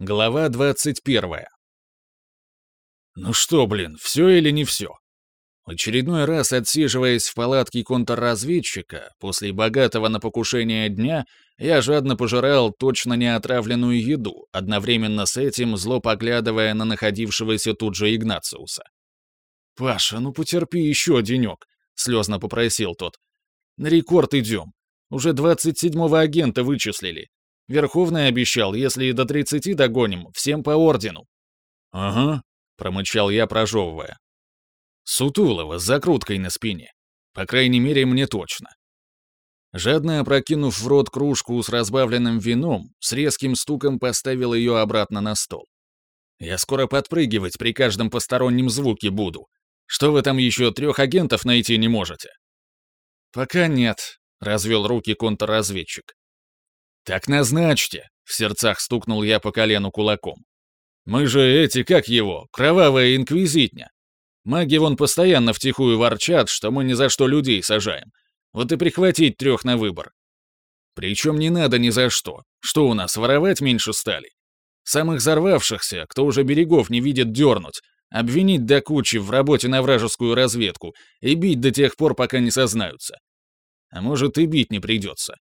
Глава 21. Ну что, блин, все или не все? Очередной раз отсиживаясь в палатке контрразведчика, после богатого на покушение дня, я жадно пожирал точно не отравленную еду, одновременно с этим зло поглядывая на находившегося тут же Игнациуса. «Паша, ну потерпи еще денек», — слезно попросил тот. «На рекорд идем. Уже 27-го агента вычислили. Верховный обещал, если до 30 догоним, всем по ордену». «Ага», — промычал я, прожевывая. «Сутулова с закруткой на спине. По крайней мере, мне точно». Жадно опрокинув в рот кружку с разбавленным вином, с резким стуком поставил ее обратно на стол. «Я скоро подпрыгивать при каждом постороннем звуке буду. Что вы там еще трех агентов найти не можете?» «Пока нет», — развел руки контрразведчик. «Так назначьте!» — в сердцах стукнул я по колену кулаком. «Мы же эти, как его, кровавая инквизитня. Маги вон постоянно втихую ворчат, что мы ни за что людей сажаем. Вот и прихватить трех на выбор. Причем не надо ни за что. Что у нас, воровать меньше стали? Самых взорвавшихся, кто уже берегов не видит, дернуть, обвинить до кучи в работе на вражескую разведку и бить до тех пор, пока не сознаются. А может, и бить не придется.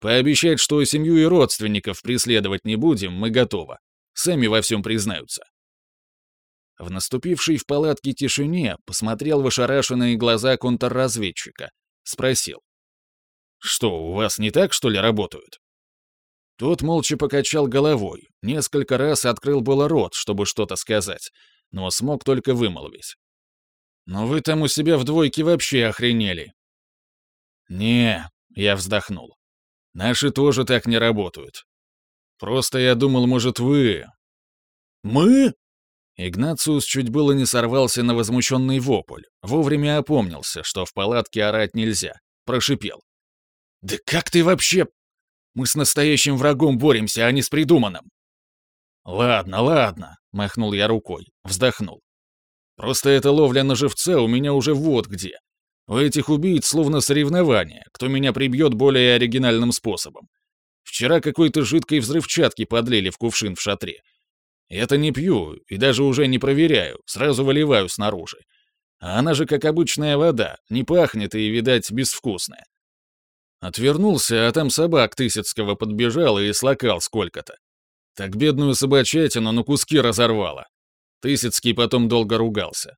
Пообещать, что семью и родственников преследовать не будем, мы готовы. Сами во всем признаются. В наступившей в палатке тишине посмотрел в ошарашенные глаза контрразведчика. Спросил. «Что, у вас не так, что ли, работают?» Тот молча покачал головой, несколько раз открыл было рот, чтобы что-то сказать, но смог только вымолвить. «Но вы там у себя в двойке вообще охренели». «Не», — я вздохнул. Наши тоже так не работают. Просто я думал, может, вы...» «Мы?» Игнациус чуть было не сорвался на возмущенный вопль, вовремя опомнился, что в палатке орать нельзя, прошипел. «Да как ты вообще...» «Мы с настоящим врагом боремся, а не с придуманным». «Ладно, ладно», — махнул я рукой, вздохнул. «Просто эта ловля на живца у меня уже вот где. У этих убийц словно соревнование, кто меня прибьет более оригинальным способом. Вчера какой-то жидкой взрывчатки подлили в кувшин в шатре. Это не пью и даже уже не проверяю, сразу выливаю снаружи. А она же как обычная вода, не пахнет и, видать, безвкусная. Отвернулся, а там собак Тысяцкого подбежал и слакал сколько-то. Так бедную собачатину на куски разорвало. Тысяцкий потом долго ругался.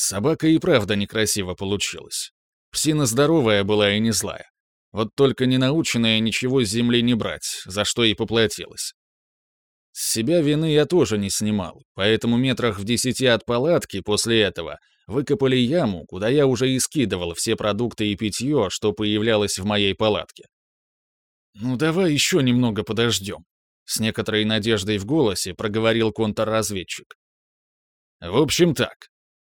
Собака и правда некрасиво получилась. Псина здоровая была и не злая. Вот только не наученная ничего с земли не брать, за что и поплатилась. С себя вины я тоже не снимал, поэтому метрах в десяти от палатки после этого выкопали яму, куда я уже и скидывал все продукты и питье, что появлялось в моей палатке. «Ну давай еще немного подождем», — с некоторой надеждой в голосе проговорил контрразведчик. «В общем так,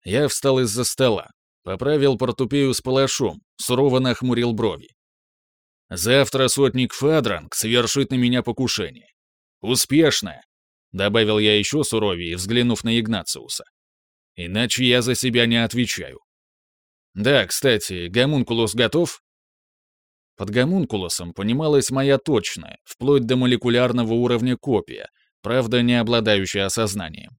я встал из-за стола, поправил портупею с палашом, сурово нахмурил брови. «Завтра сотник Фадранг совершит на меня покушение. Успешное!» — добавил я еще суровее, взглянув на Игнациуса. «Иначе я за себя не отвечаю». «Да, кстати, гомункулус готов?» Под гомункулусом понималась моя точная, вплоть до молекулярного уровня копия, правда, не обладающая осознанием.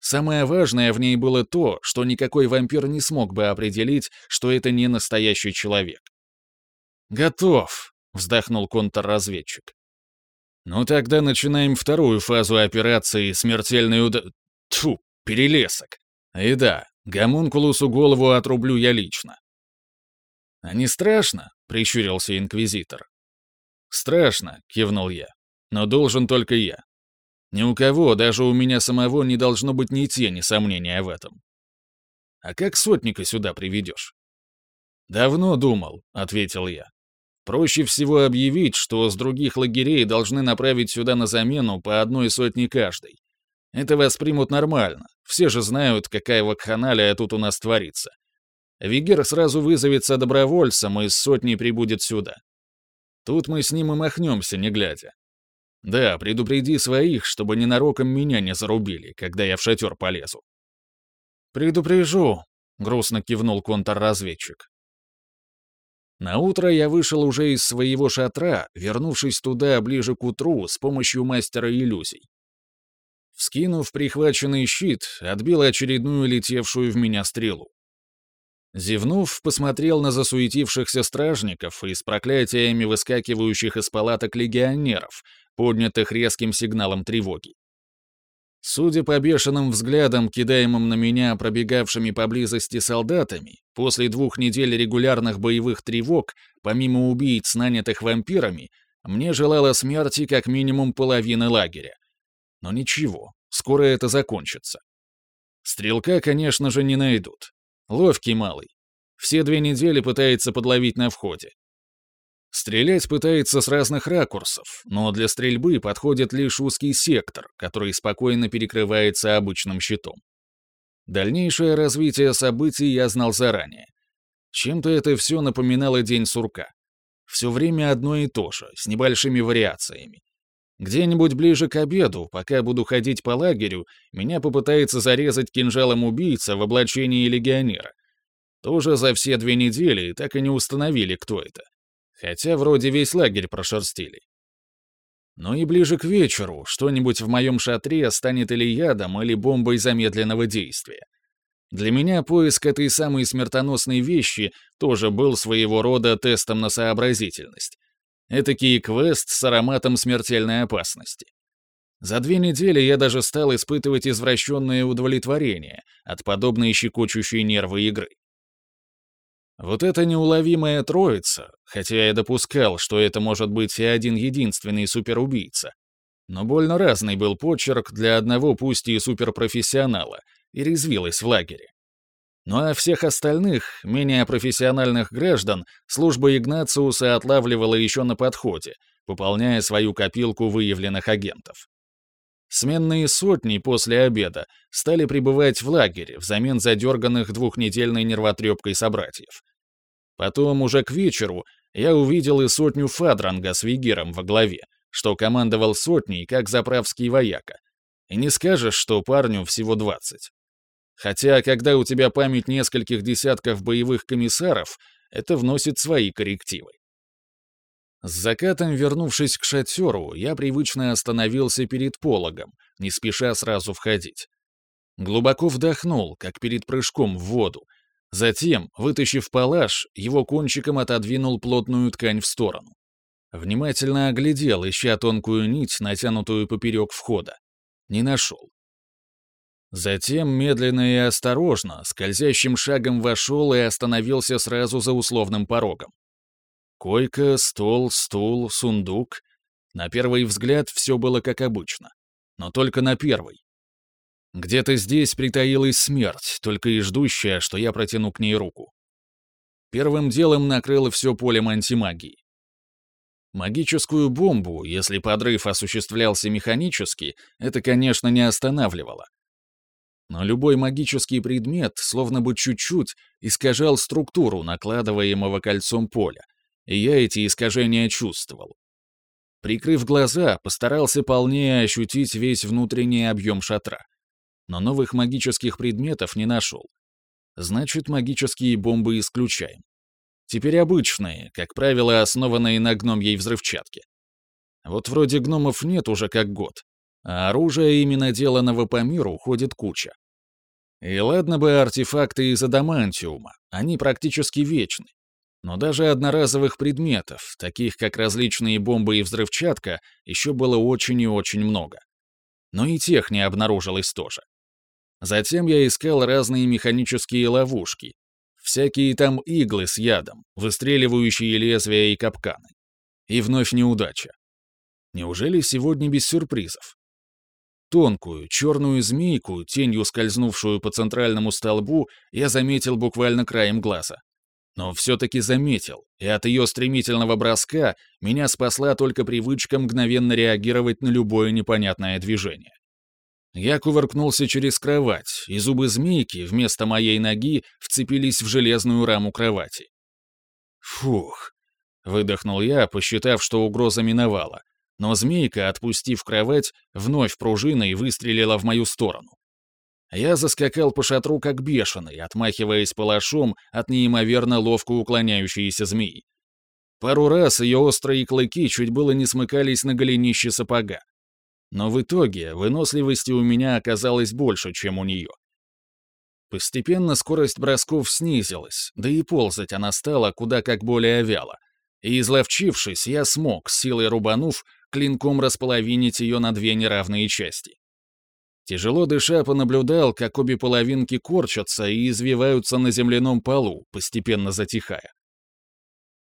Самое важное в ней было то, что никакой вампир не смог бы определить, что это не настоящий человек. «Готов», — вздохнул контрразведчик. «Ну тогда начинаем вторую фазу операции «Смертельный удар...» Тьфу, перелесок. И да, гомункулусу голову отрублю я лично. «А не страшно?» — прищурился инквизитор. «Страшно», — кивнул я. «Но должен только я. Ни у кого, даже у меня самого, не должно быть ни тени сомнения в этом. А как сотника сюда приведешь? Давно думал, ответил я. Проще всего объявить, что с других лагерей должны направить сюда на замену по одной сотне каждый. Это воспримут нормально. Все же знают, какая вакханалия тут у нас творится. Вигер сразу вызовется добровольцем и с сотней прибудет сюда. Тут мы с ним и махнемся, не глядя. Да, предупреди своих, чтобы ненароком меня не зарубили, когда я в шатер полезу. Предупрежу, грустно кивнул контрразведчик. На утро я вышел уже из своего шатра, вернувшись туда ближе к утру с помощью мастера иллюзий. Вскинув прихваченный щит, отбил очередную летевшую в меня стрелу. Зевнув, посмотрел на засуетившихся стражников и с проклятиями выскакивающих из палаток легионеров, поднятых резким сигналом тревоги. Судя по бешеным взглядам, кидаемым на меня пробегавшими поблизости солдатами, после двух недель регулярных боевых тревог, помимо убийц, нанятых вампирами, мне желала смерти как минимум половины лагеря. Но ничего, скоро это закончится. Стрелка, конечно же, не найдут. Ловкий малый. Все две недели пытается подловить на входе. Стрелять пытается с разных ракурсов, но для стрельбы подходит лишь узкий сектор, который спокойно перекрывается обычным щитом. Дальнейшее развитие событий я знал заранее. Чем-то это все напоминало день сурка. Все время одно и то же, с небольшими вариациями. Где-нибудь ближе к обеду, пока буду ходить по лагерю, меня попытается зарезать кинжалом убийца в облачении легионера. Тоже за все две недели так и не установили, кто это. Хотя вроде весь лагерь прошерстили. Но и ближе к вечеру что-нибудь в моем шатре станет или ядом, или бомбой замедленного действия. Для меня поиск этой самой смертоносной вещи тоже был своего рода тестом на сообразительность. Этакий квест с ароматом смертельной опасности. За две недели я даже стал испытывать извращенное удовлетворение от подобной щекочущей нервы игры. Вот эта неуловимая троица, хотя я допускал, что это может быть и один единственный суперубийца, но больно разный был почерк для одного пусть и суперпрофессионала, и резвилась в лагере. Ну а всех остальных, менее профессиональных граждан, служба Игнациуса отлавливала еще на подходе, пополняя свою копилку выявленных агентов. Сменные сотни после обеда стали прибывать в лагерь взамен задерганных двухнедельной нервотрепкой собратьев. Потом, уже к вечеру, я увидел и сотню Фадранга с Вигером во главе, что командовал сотней, как заправский вояка. И не скажешь, что парню всего двадцать. Хотя, когда у тебя память нескольких десятков боевых комиссаров, это вносит свои коррективы. С закатом, вернувшись к шатеру, я привычно остановился перед пологом, не спеша сразу входить. Глубоко вдохнул, как перед прыжком в воду. Затем, вытащив палаш, его кончиком отодвинул плотную ткань в сторону. Внимательно оглядел, ища тонкую нить, натянутую поперек входа. Не нашел. Затем медленно и осторожно, скользящим шагом вошел и остановился сразу за условным порогом. Койка, стол, стул, сундук. На первый взгляд все было как обычно. Но только на первый. Где-то здесь притаилась смерть, только и ждущая, что я протяну к ней руку. Первым делом накрыло все полем антимагии. Магическую бомбу, если подрыв осуществлялся механически, это, конечно, не останавливало но любой магический предмет словно бы чуть-чуть искажал структуру накладываемого кольцом поля, и я эти искажения чувствовал. Прикрыв глаза, постарался полнее ощутить весь внутренний объем шатра. Но новых магических предметов не нашел. Значит, магические бомбы исключаем. Теперь обычные, как правило, основанные на гномьей взрывчатке. Вот вроде гномов нет уже как год, а оружия именно деланного по миру ходит куча. И ладно бы артефакты из адамантиума, они практически вечны. Но даже одноразовых предметов, таких как различные бомбы и взрывчатка, еще было очень и очень много. Но и тех не обнаружилось тоже. Затем я искал разные механические ловушки, всякие там иглы с ядом, выстреливающие лезвия и капканы. И вновь неудача. Неужели сегодня без сюрпризов? Тонкую, черную змейку, тенью скользнувшую по центральному столбу, я заметил буквально краем глаза. Но все-таки заметил, и от ее стремительного броска меня спасла только привычка мгновенно реагировать на любое непонятное движение. Я кувыркнулся через кровать, и зубы змейки вместо моей ноги вцепились в железную раму кровати. «Фух!» — выдохнул я, посчитав, что угроза миновала, но змейка, отпустив кровать, вновь пружиной выстрелила в мою сторону. Я заскакал по шатру как бешеный, отмахиваясь палашом от неимоверно ловко уклоняющейся змеи. Пару раз ее острые клыки чуть было не смыкались на голенище сапога. Но в итоге выносливости у меня оказалось больше, чем у нее. Постепенно скорость бросков снизилась, да и ползать она стала куда как более вяло. И изловчившись, я смог, силой рубанув, клинком располовинить ее на две неравные части. Тяжело дыша понаблюдал, как обе половинки корчатся и извиваются на земляном полу, постепенно затихая.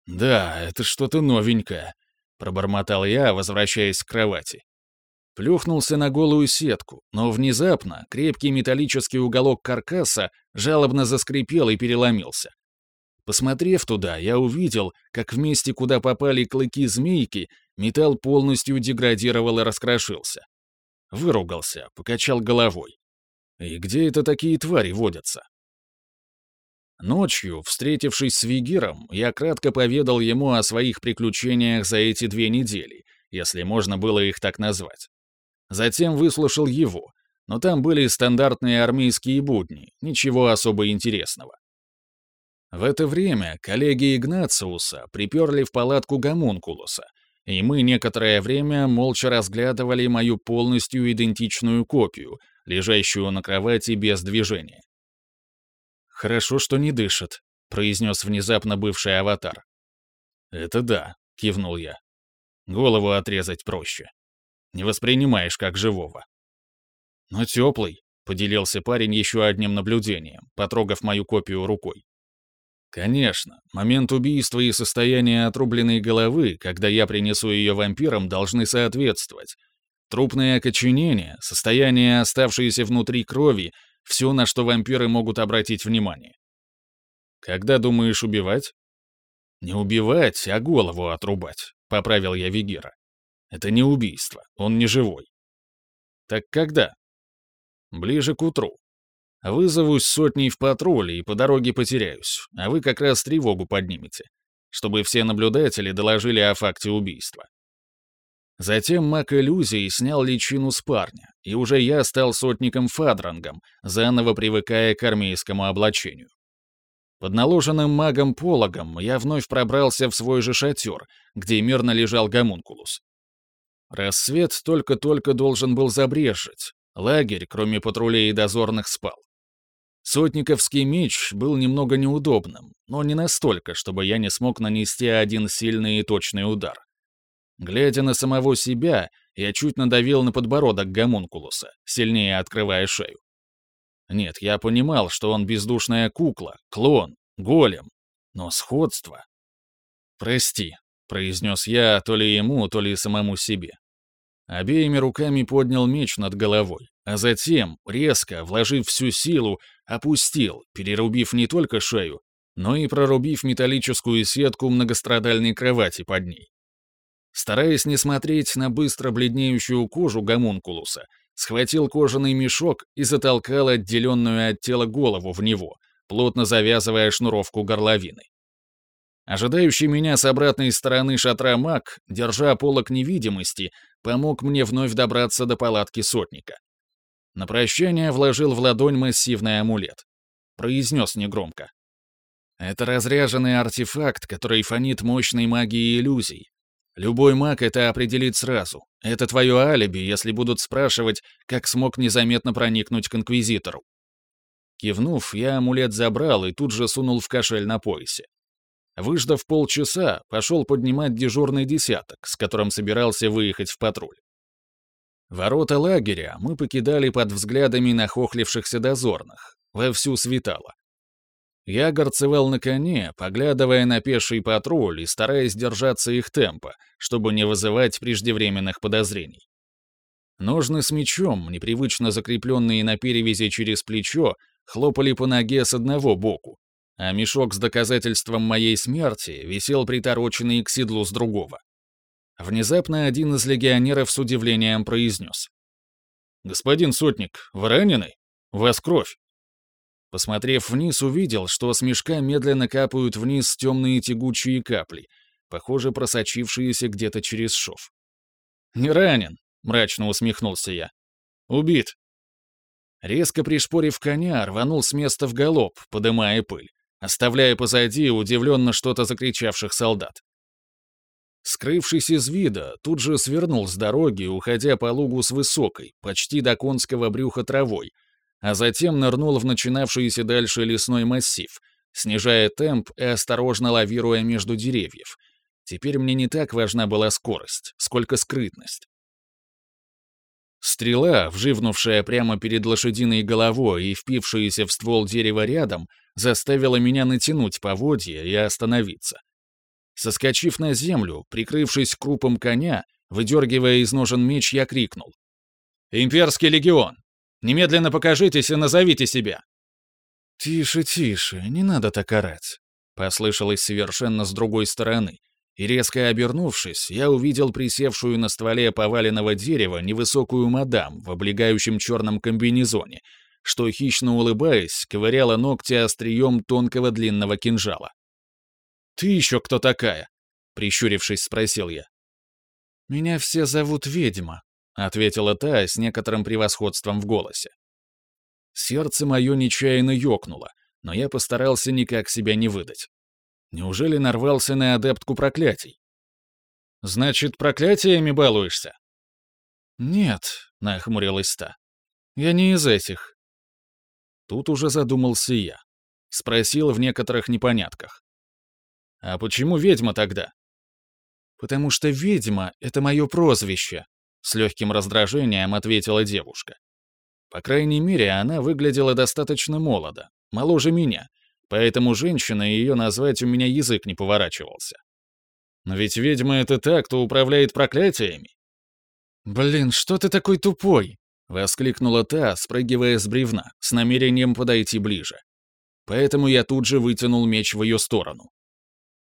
«Да, это что-то новенькое», — пробормотал я, возвращаясь к кровати. Плюхнулся на голую сетку, но внезапно крепкий металлический уголок каркаса жалобно заскрипел и переломился. Посмотрев туда, я увидел, как в месте, куда попали клыки змейки, металл полностью деградировал и раскрошился. Выругался, покачал головой. И где это такие твари водятся? Ночью, встретившись с Вигиром, я кратко поведал ему о своих приключениях за эти две недели, если можно было их так назвать. Затем выслушал его, но там были стандартные армейские будни, ничего особо интересного. В это время коллеги Игнациуса приперли в палатку гомункулуса, и мы некоторое время молча разглядывали мою полностью идентичную копию, лежащую на кровати без движения. «Хорошо, что не дышит», — произнес внезапно бывший аватар. «Это да», — кивнул я. «Голову отрезать проще. Не воспринимаешь как живого». «Но теплый», — поделился парень еще одним наблюдением, потрогав мою копию рукой. Конечно, момент убийства и состояние отрубленной головы, когда я принесу ее вампирам, должны соответствовать. Трупное окоченение, состояние оставшееся внутри крови все, на что вампиры могут обратить внимание. Когда думаешь убивать? Не убивать, а голову отрубать, поправил я Вигера. Это не убийство, он не живой. Так когда? Ближе к утру. Вызовусь сотней в патруль и по дороге потеряюсь, а вы как раз тревогу поднимете, чтобы все наблюдатели доложили о факте убийства. Затем маг иллюзии снял личину с парня, и уже я стал сотником Фадрангом, заново привыкая к армейскому облачению. Под наложенным магом-пологом я вновь пробрался в свой же шатер, где мирно лежал гомункулус. Рассвет только-только должен был забрежить. Лагерь, кроме патрулей и дозорных, спал. Сотниковский меч был немного неудобным, но не настолько, чтобы я не смог нанести один сильный и точный удар. Глядя на самого себя, я чуть надавил на подбородок гомункулуса, сильнее открывая шею. Нет, я понимал, что он бездушная кукла, клон, голем, но сходство... «Прости», — произнес я то ли ему, то ли самому себе. Обеими руками поднял меч над головой, а затем, резко, вложив всю силу, опустил, перерубив не только шею, но и прорубив металлическую сетку многострадальной кровати под ней. Стараясь не смотреть на быстро бледнеющую кожу гомункулуса, схватил кожаный мешок и затолкал отделенную от тела голову в него, плотно завязывая шнуровку горловины. Ожидающий меня с обратной стороны шатра маг, держа полок невидимости, помог мне вновь добраться до палатки сотника. На прощание вложил в ладонь массивный амулет. Произнес негромко. Это разряженный артефакт, который фонит мощной магией иллюзий, Любой маг это определит сразу. Это твое алиби, если будут спрашивать, как смог незаметно проникнуть к Инквизитору. Кивнув, я амулет забрал и тут же сунул в кошель на поясе. Выждав полчаса, пошел поднимать дежурный десяток, с которым собирался выехать в патруль. Ворота лагеря мы покидали под взглядами нахохлившихся дозорных. Вовсю светало. Я горцевал на коне, поглядывая на пеший патруль и стараясь держаться их темпа, чтобы не вызывать преждевременных подозрений. Ножны с мечом, непривычно закрепленные на перевязи через плечо, хлопали по ноге с одного боку, а мешок с доказательством моей смерти висел притороченный к седлу с другого. Внезапно один из легионеров с удивлением произнес. «Господин Сотник, вы ранены? У вас кровь». Посмотрев вниз, увидел, что с мешка медленно капают вниз темные тягучие капли, похоже, просочившиеся где-то через шов. «Не ранен», — мрачно усмехнулся я. «Убит». Резко пришпорив коня, рванул с места в галоп, подымая пыль, оставляя позади удивленно что-то закричавших солдат. Скрывшись из вида, тут же свернул с дороги, уходя по лугу с высокой, почти до конского брюха травой, а затем нырнул в начинавшийся дальше лесной массив, снижая темп и осторожно лавируя между деревьев. Теперь мне не так важна была скорость, сколько скрытность. Стрела, вживнувшая прямо перед лошадиной головой и впившаяся в ствол дерева рядом, заставила меня натянуть поводья и остановиться. Соскочив на землю, прикрывшись крупом коня, выдергивая из ножен меч, я крикнул. «Имперский легион! Немедленно покажитесь и назовите себя!» «Тише, тише, не надо так орать», — послышалось совершенно с другой стороны, и резко обернувшись, я увидел присевшую на стволе поваленного дерева невысокую мадам в облегающем черном комбинезоне, что, хищно улыбаясь, ковыряла ногти острием тонкого длинного кинжала. «Ты еще кто такая?» — прищурившись, спросил я. «Меня все зовут ведьма», — ответила та с некоторым превосходством в голосе. Сердце мое нечаянно ёкнуло, но я постарался никак себя не выдать. Неужели нарвался на адептку проклятий? «Значит, проклятиями балуешься?» «Нет», — нахмурилась та. «Я не из этих». Тут уже задумался я. Спросил в некоторых непонятках. «А почему ведьма тогда?» «Потому что ведьма — это мое прозвище», — с легким раздражением ответила девушка. По крайней мере, она выглядела достаточно молодо, моложе меня, поэтому женщина ее назвать у меня язык не поворачивался. Но ведь ведьма — это та, кто управляет проклятиями. «Блин, что ты такой тупой?» — воскликнула та, спрыгивая с бревна, с намерением подойти ближе. Поэтому я тут же вытянул меч в ее сторону.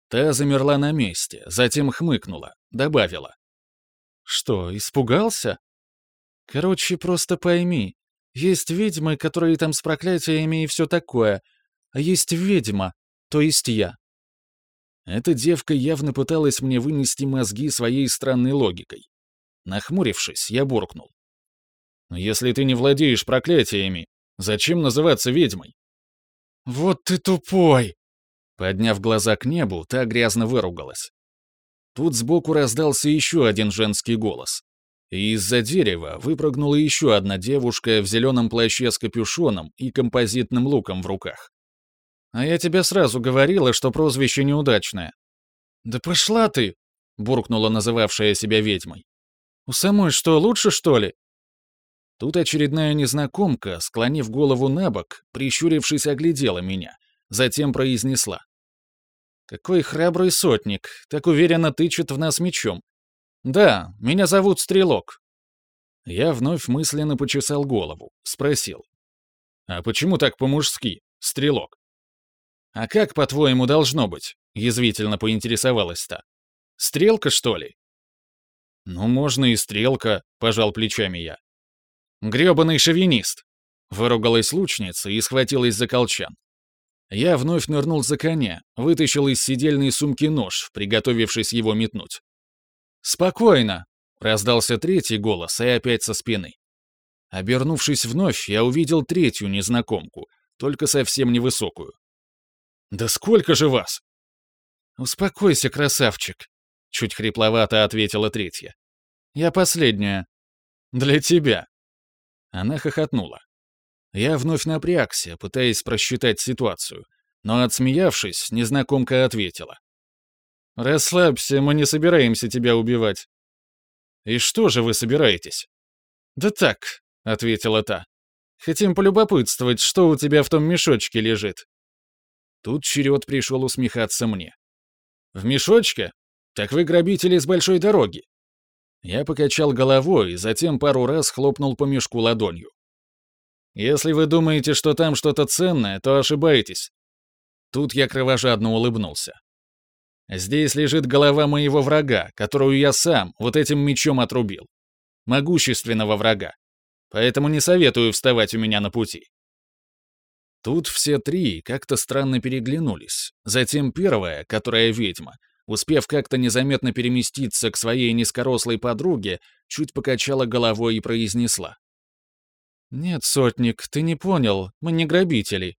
Та замерла на месте, затем хмыкнула, добавила. «Что, испугался?» «Короче, просто пойми, есть ведьмы, которые там с проклятиями и все такое, а есть ведьма, то есть я». Эта девка явно пыталась мне вынести мозги своей странной логикой. Нахмурившись, я буркнул. «Но если ты не владеешь проклятиями, зачем называться ведьмой?» «Вот ты тупой!» Подняв глаза к небу, та грязно выругалась. Тут сбоку раздался еще один женский голос. И из-за дерева выпрыгнула еще одна девушка в зеленом плаще с капюшоном и композитным луком в руках. «А я тебе сразу говорила, что прозвище неудачное». «Да пошла ты!» — буркнула называвшая себя ведьмой. «У самой что, лучше, что ли?» Тут очередная незнакомка, склонив голову на бок, прищурившись, оглядела меня, затем произнесла. Какой храбрый сотник, так уверенно тычет в нас мечом. Да, меня зовут Стрелок. Я вновь мысленно почесал голову, спросил. А почему так по-мужски, Стрелок? А как, по-твоему, должно быть? Язвительно поинтересовалась та. Стрелка, что ли? Ну, можно и стрелка, пожал плечами я. Грёбаный шовинист. Выругалась лучница и схватилась за колчан. Я вновь нырнул за коня, вытащил из сидельной сумки нож, приготовившись его метнуть. «Спокойно!» — раздался третий голос, и опять со спины. Обернувшись вновь, я увидел третью незнакомку, только совсем невысокую. «Да сколько же вас?» «Успокойся, красавчик», — чуть хрипловато ответила третья. «Я последняя. Для тебя». Она хохотнула. Я вновь напрягся, пытаясь просчитать ситуацию, но, отсмеявшись, незнакомка ответила. «Расслабься, мы не собираемся тебя убивать». «И что же вы собираетесь?» «Да так», — ответила та. «Хотим полюбопытствовать, что у тебя в том мешочке лежит». Тут черед пришел усмехаться мне. «В мешочке? Так вы грабители с большой дороги». Я покачал головой, затем пару раз хлопнул по мешку ладонью. Если вы думаете, что там что-то ценное, то ошибаетесь. Тут я кровожадно улыбнулся. Здесь лежит голова моего врага, которую я сам вот этим мечом отрубил. Могущественного врага. Поэтому не советую вставать у меня на пути. Тут все три как-то странно переглянулись. Затем первая, которая ведьма, успев как-то незаметно переместиться к своей низкорослой подруге, чуть покачала головой и произнесла. «Нет, сотник, ты не понял, мы не грабители».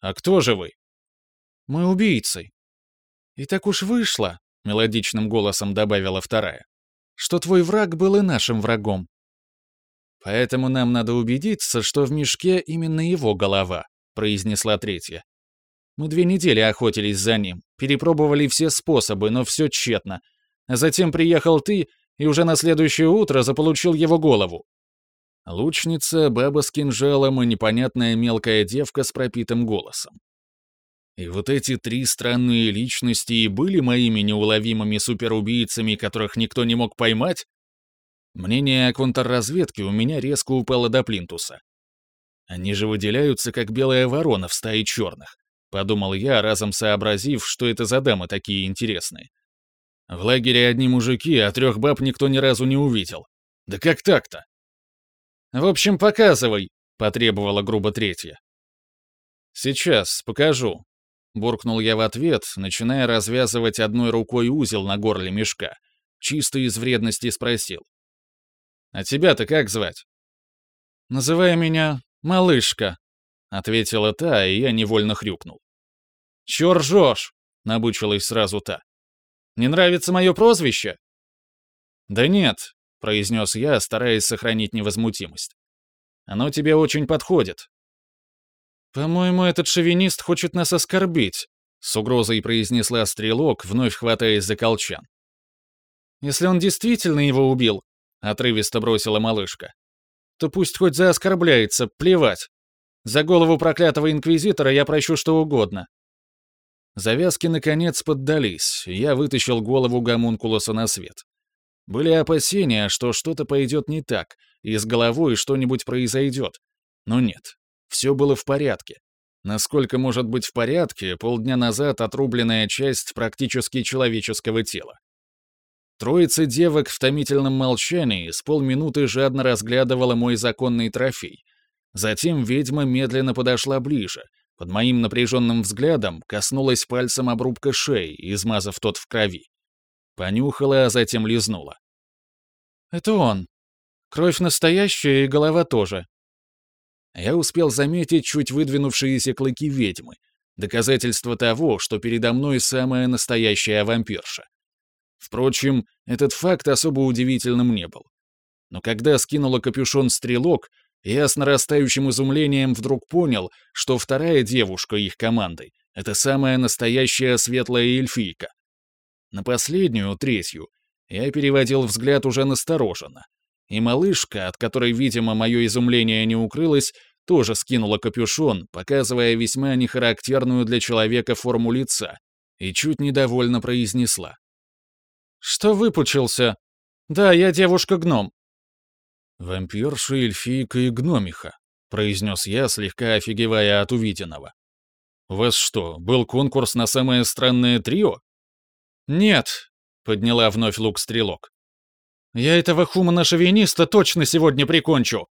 «А кто же вы?» «Мы убийцы». «И так уж вышло», — мелодичным голосом добавила вторая, «что твой враг был и нашим врагом. Поэтому нам надо убедиться, что в мешке именно его голова», — произнесла третья. «Мы две недели охотились за ним, перепробовали все способы, но все тщетно. А затем приехал ты и уже на следующее утро заполучил его голову. Лучница, баба с кинжалом и непонятная мелкая девка с пропитым голосом. И вот эти три странные личности и были моими неуловимыми суперубийцами, которых никто не мог поймать? Мнение о контрразведке у меня резко упало до плинтуса. Они же выделяются, как белая ворона в стае черных, подумал я, разом сообразив, что это за дамы такие интересные. В лагере одни мужики, а трех баб никто ни разу не увидел. Да как так-то? «В общем, показывай», — потребовала грубо третья. «Сейчас, покажу», — буркнул я в ответ, начиная развязывать одной рукой узел на горле мешка. Чисто из вредности спросил. «А тебя-то как звать?» «Называй меня Малышка», — ответила та, и я невольно хрюкнул. «Чё ржёшь?» — набучилась сразу та. «Не нравится мое прозвище?» «Да нет, — произнес я, стараясь сохранить невозмутимость. «Оно тебе очень подходит». «По-моему, этот шовинист хочет нас оскорбить», — с угрозой произнесла стрелок, вновь хватаясь за колчан. «Если он действительно его убил», — отрывисто бросила малышка, «то пусть хоть заоскорбляется, плевать. За голову проклятого инквизитора я прощу что угодно». Завязки, наконец, поддались, я вытащил голову гомункулуса на свет. Были опасения, что что-то пойдет не так, и с головой что-нибудь произойдет. Но нет, все было в порядке. Насколько может быть в порядке полдня назад отрубленная часть практически человеческого тела? Троица девок в томительном молчании с полминуты жадно разглядывала мой законный трофей. Затем ведьма медленно подошла ближе, под моим напряженным взглядом коснулась пальцем обрубка шеи, измазав тот в крови. Понюхала, а затем лизнула. «Это он. Кровь настоящая и голова тоже». Я успел заметить чуть выдвинувшиеся клыки ведьмы, доказательство того, что передо мной самая настоящая вампирша. Впрочем, этот факт особо удивительным не был. Но когда скинула капюшон стрелок, я с нарастающим изумлением вдруг понял, что вторая девушка их командой — это самая настоящая светлая эльфийка. На последнюю, третью, я переводил взгляд уже настороженно. И малышка, от которой, видимо, мое изумление не укрылось, тоже скинула капюшон, показывая весьма нехарактерную для человека форму лица, и чуть недовольно произнесла. «Что выпучился? Да, я девушка-гном». «Вампирша, эльфийка и гномиха», — произнес я, слегка офигевая от увиденного. «У вас что, был конкурс на самое странное трио?» «Нет», — подняла вновь лук стрелок. «Я этого хумана-шовиниста точно сегодня прикончу!»